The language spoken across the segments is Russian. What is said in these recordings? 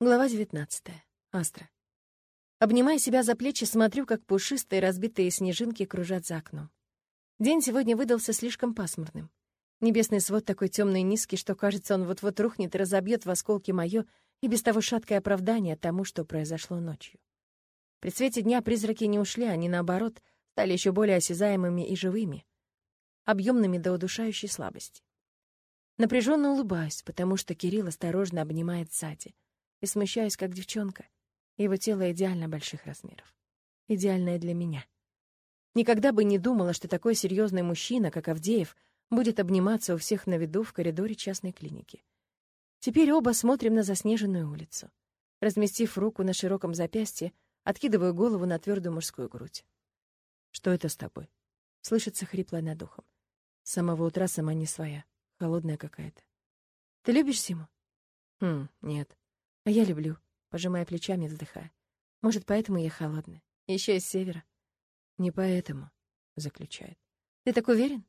Глава 19. Астра. Обнимая себя за плечи, смотрю, как пушистые разбитые снежинки кружат за окном. День сегодня выдался слишком пасмурным. Небесный свод такой темный и низкий, что, кажется, он вот-вот рухнет и разобьет в осколки мое и без того шаткое оправдание тому, что произошло ночью. При свете дня призраки не ушли, они, наоборот, стали еще более осязаемыми и живыми, объемными до удушающей слабости. Напряженно улыбаюсь, потому что Кирилл осторожно обнимает сзади — и смущаюсь, как девчонка. Его тело идеально больших размеров. Идеальное для меня. Никогда бы не думала, что такой серьезный мужчина, как Авдеев, будет обниматься у всех на виду в коридоре частной клиники. Теперь оба смотрим на заснеженную улицу. Разместив руку на широком запястье, откидываю голову на твердую мужскую грудь. «Что это с тобой?» Слышится хрипло над духом. С самого утра сама не своя, холодная какая-то. «Ты любишь Симу?» «Хм, нет. А я люблю, пожимая плечами, вздыхая. Может, поэтому я холодная. Еще из севера. Не поэтому, заключает. Ты так уверен?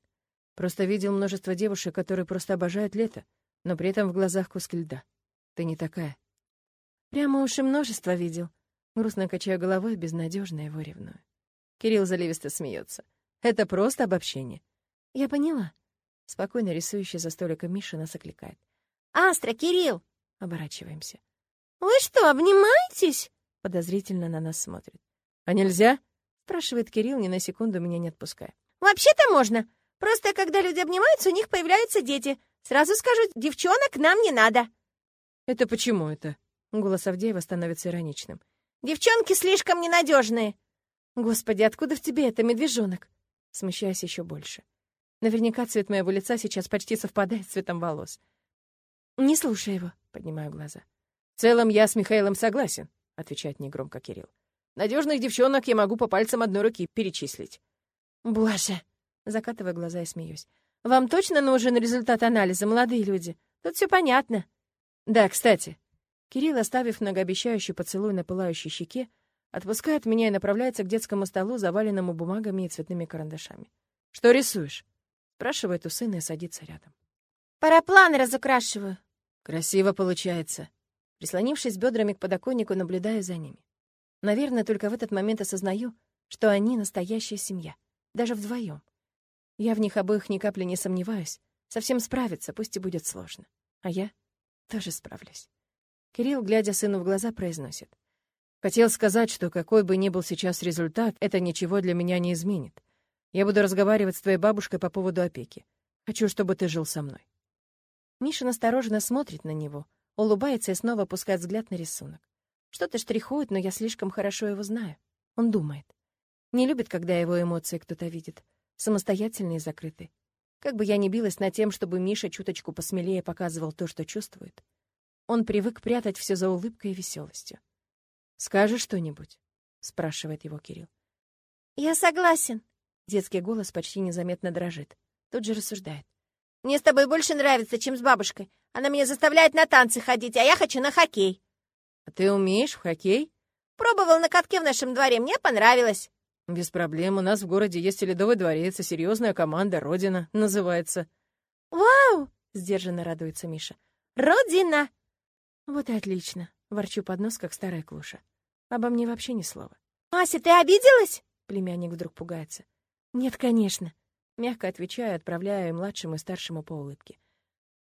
Просто видел множество девушек, которые просто обожают лето, но при этом в глазах куски льда. Ты не такая. Прямо уж и множество видел. Грустно качаю головой, безнадежно его ревную. Кирилл заливисто смеется. Это просто обобщение. Я поняла. Спокойно рисующий за столиком Миша нас окликает. «Астра, Кирилл!» Оборачиваемся. «Вы что, обнимаетесь?» Подозрительно на нас смотрит. «А нельзя?» Спрашивает Кирилл, ни на секунду меня не отпуская. «Вообще-то можно. Просто когда люди обнимаются, у них появляются дети. Сразу скажу, девчонок нам не надо». «Это почему это?» Голос Авдеева становится ироничным. «Девчонки слишком ненадежные. «Господи, откуда в тебе это, медвежонок?» Смущаясь еще больше. Наверняка цвет моего лица сейчас почти совпадает с цветом волос. «Не слушай его», — поднимаю глаза. «В целом я с Михаилом согласен», — отвечает негромко Кирилл. «Надежных девчонок я могу по пальцам одной руки перечислить». «Боже!» — закатывая глаза и смеюсь. «Вам точно нужен результат анализа, молодые люди? Тут все понятно». «Да, кстати». Кирилл, оставив многообещающий поцелуй на пылающей щеке, отпускает меня и направляется к детскому столу, заваленному бумагами и цветными карандашами. «Что рисуешь?» — спрашивает у сына и садится рядом. «Парапланы разукрашиваю». «Красиво получается», Прислонившись бедрами к подоконнику, наблюдаю за ними. Наверное, только в этот момент осознаю, что они — настоящая семья, даже вдвоем. Я в них обоих ни капли не сомневаюсь. Совсем справиться, пусть и будет сложно. А я тоже справлюсь. Кирилл, глядя сыну в глаза, произносит. «Хотел сказать, что какой бы ни был сейчас результат, это ничего для меня не изменит. Я буду разговаривать с твоей бабушкой по поводу опеки. Хочу, чтобы ты жил со мной». Миша настороженно смотрит на него — Улыбается и снова опускает взгляд на рисунок. Что-то штрихует, но я слишком хорошо его знаю. Он думает. Не любит, когда его эмоции кто-то видит. Самостоятельный и закрытый. Как бы я ни билась над тем, чтобы Миша чуточку посмелее показывал то, что чувствует, он привык прятать все за улыбкой и веселостью. «Скажешь что-нибудь?» — спрашивает его Кирилл. «Я согласен». Детский голос почти незаметно дрожит. Тут же рассуждает. «Мне с тобой больше нравится, чем с бабушкой. Она меня заставляет на танцы ходить, а я хочу на хоккей». «А ты умеешь в хоккей?» «Пробовал на катке в нашем дворе, мне понравилось». «Без проблем. У нас в городе есть Ледовый дворец и серьезная команда «Родина» называется». «Вау!» — сдержанно радуется Миша. «Родина!» «Вот и отлично!» — ворчу под нос, как старая клуша. Обо мне вообще ни слова. «Ася, ты обиделась?» — племянник вдруг пугается. «Нет, конечно!» — мягко отвечаю, отправляя младшему и старшему по улыбке.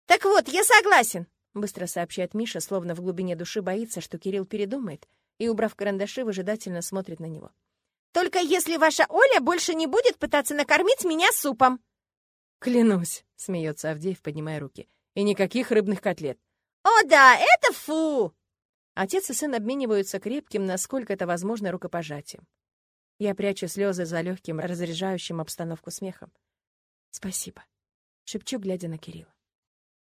«Так вот, я согласен», — быстро сообщает Миша, словно в глубине души боится, что Кирилл передумает, и, убрав карандаши, выжидательно смотрит на него. «Только если ваша Оля больше не будет пытаться накормить меня супом». «Клянусь», — смеется Авдеев, поднимая руки, — «и никаких рыбных котлет». «О да, это фу!» Отец и сын обмениваются крепким, насколько это возможно, рукопожатием. Я прячу слезы за легким, разряжающим обстановку смехом. «Спасибо», — шепчу, глядя на Кирилла.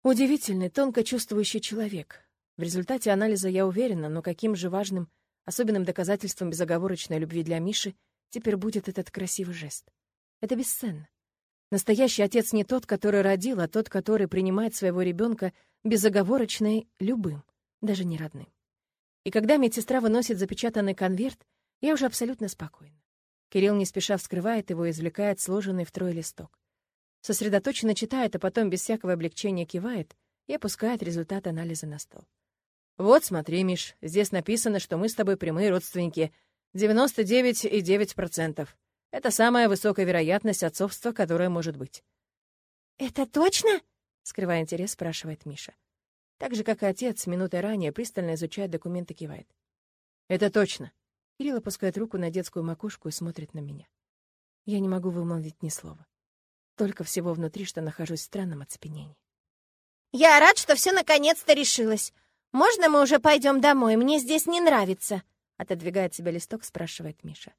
Удивительный, тонко чувствующий человек. В результате анализа я уверена, но каким же важным, особенным доказательством безоговорочной любви для Миши теперь будет этот красивый жест. Это бесценно. Настоящий отец не тот, который родил, а тот, который принимает своего ребенка безоговорочно любым, даже не родным. И когда медсестра выносит запечатанный конверт, я уже абсолютно спокойна. Кирилл не спеша вскрывает его и извлекает сложенный втрое листок сосредоточенно читает, а потом без всякого облегчения кивает и опускает результат анализа на стол. Вот, смотри, Миш, здесь написано, что мы с тобой прямые родственники. 99,9%. Это самая высокая вероятность отцовства, которая может быть. «Это точно?» — скрывая интерес, спрашивает Миша. Так же, как и отец, минутой ранее пристально изучает документы, кивает. «Это точно». Кирилл опускает руку на детскую макушку и смотрит на меня. Я не могу вымолвить ни слова. Только всего внутри, что нахожусь в странном оцепенении. «Я рад, что все наконец-то решилось. Можно мы уже пойдем домой? Мне здесь не нравится». Отодвигает себя листок, спрашивает Миша.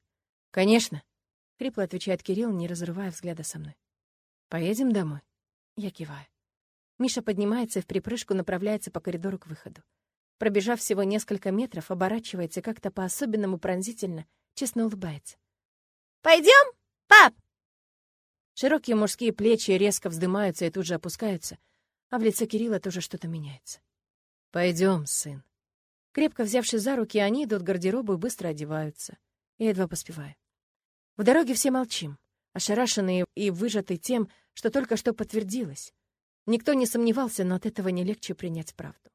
«Конечно», — хрипло отвечает Кирилл, не разрывая взгляда со мной. «Поедем домой?» Я киваю. Миша поднимается и в припрыжку направляется по коридору к выходу. Пробежав всего несколько метров, оборачивается и как-то по-особенному пронзительно, честно улыбается. «Пойдем, пап?» Широкие мужские плечи резко вздымаются и тут же опускаются, а в лице Кирилла тоже что-то меняется. Пойдем, сын». Крепко взявшись за руки, они идут к гардеробу и быстро одеваются. Я едва поспеваю. В дороге все молчим, ошарашенные и выжатые тем, что только что подтвердилось. Никто не сомневался, но от этого не легче принять правду.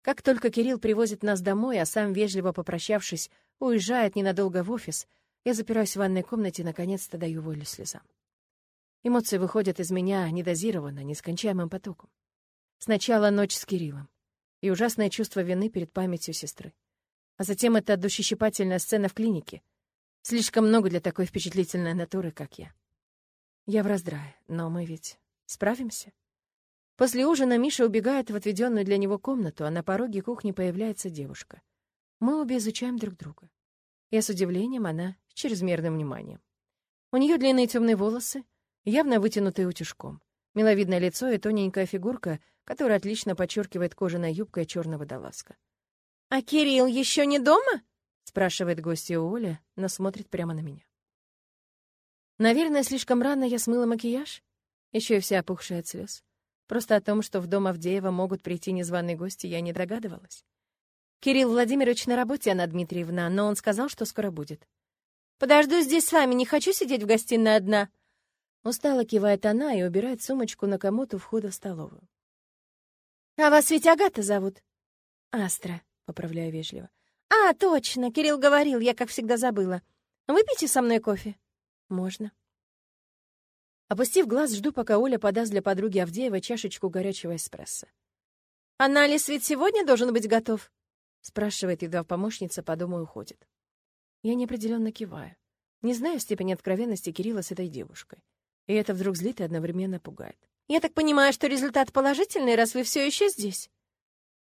Как только Кирилл привозит нас домой, а сам, вежливо попрощавшись, уезжает ненадолго в офис, я запираюсь в ванной комнате и, наконец-то, даю волю слезам. Эмоции выходят из меня недозированно, нескончаемым потоком. Сначала ночь с Кириллом и ужасное чувство вины перед памятью сестры. А затем эта душещипательная сцена в клинике. Слишком много для такой впечатлительной натуры, как я. Я в раздрае, но мы ведь справимся. После ужина Миша убегает в отведенную для него комнату, а на пороге кухни появляется девушка. Мы обе изучаем друг друга. Я с удивлением, она с чрезмерным вниманием. У нее длинные темные волосы, явно вытянутые утюжком, миловидное лицо и тоненькая фигурка, которая отлично подчеркивает кожаная юбка и черная водолазка. «А Кирилл еще не дома?» — спрашивает гостья Оля, но смотрит прямо на меня. Наверное, слишком рано я смыла макияж, еще и вся опухшая от слез. Просто о том, что в дом Авдеева могут прийти незваные гости, я не догадывалась. Кирилл Владимирович на работе, Анна Дмитриевна, но он сказал, что скоро будет. «Подожду здесь с вами, не хочу сидеть в гостиной одна». Устало кивает она и убирает сумочку на комод у входа в столовую. «А вас ведь Агата зовут?» «Астра», — поправляю вежливо. «А, точно, Кирилл говорил, я, как всегда, забыла. Выпейте со мной кофе?» «Можно». Опустив глаз, жду, пока Оля подаст для подруги Авдеева чашечку горячего эспрессо. «Анализ ведь сегодня должен быть готов?» — спрашивает, едва помощница по дому уходит. Я неопределенно киваю. Не знаю степени откровенности Кирилла с этой девушкой. И это вдруг злит и одновременно пугает. «Я так понимаю, что результат положительный, раз вы все еще здесь?»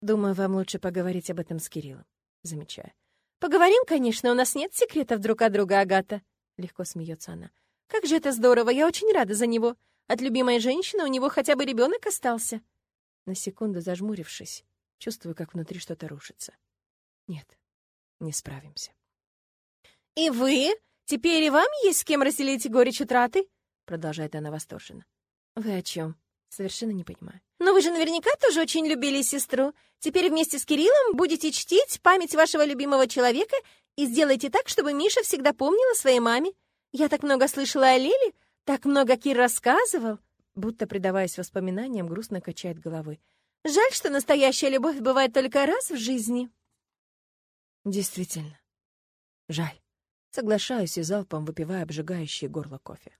«Думаю, вам лучше поговорить об этом с Кириллом», — замечаю. «Поговорим, конечно, у нас нет секретов друг от друга, Агата», — легко смеется она. Как же это здорово, я очень рада за него. От любимой женщины у него хотя бы ребенок остался. На секунду зажмурившись, чувствую, как внутри что-то рушится. Нет, не справимся. «И вы? Теперь и вам есть с кем разделить горечь утраты?» Продолжает она восторженно. «Вы о чем? Совершенно не понимаю». «Но вы же наверняка тоже очень любили сестру. Теперь вместе с Кириллом будете чтить память вашего любимого человека и сделайте так, чтобы Миша всегда помнила своей маме. Я так много слышала о Лиле, так много Кир рассказывал, будто предаваясь воспоминаниям, грустно качает головой. Жаль, что настоящая любовь бывает только раз в жизни. Действительно. Жаль. Соглашаюсь и залпом выпивая обжигающий горло кофе.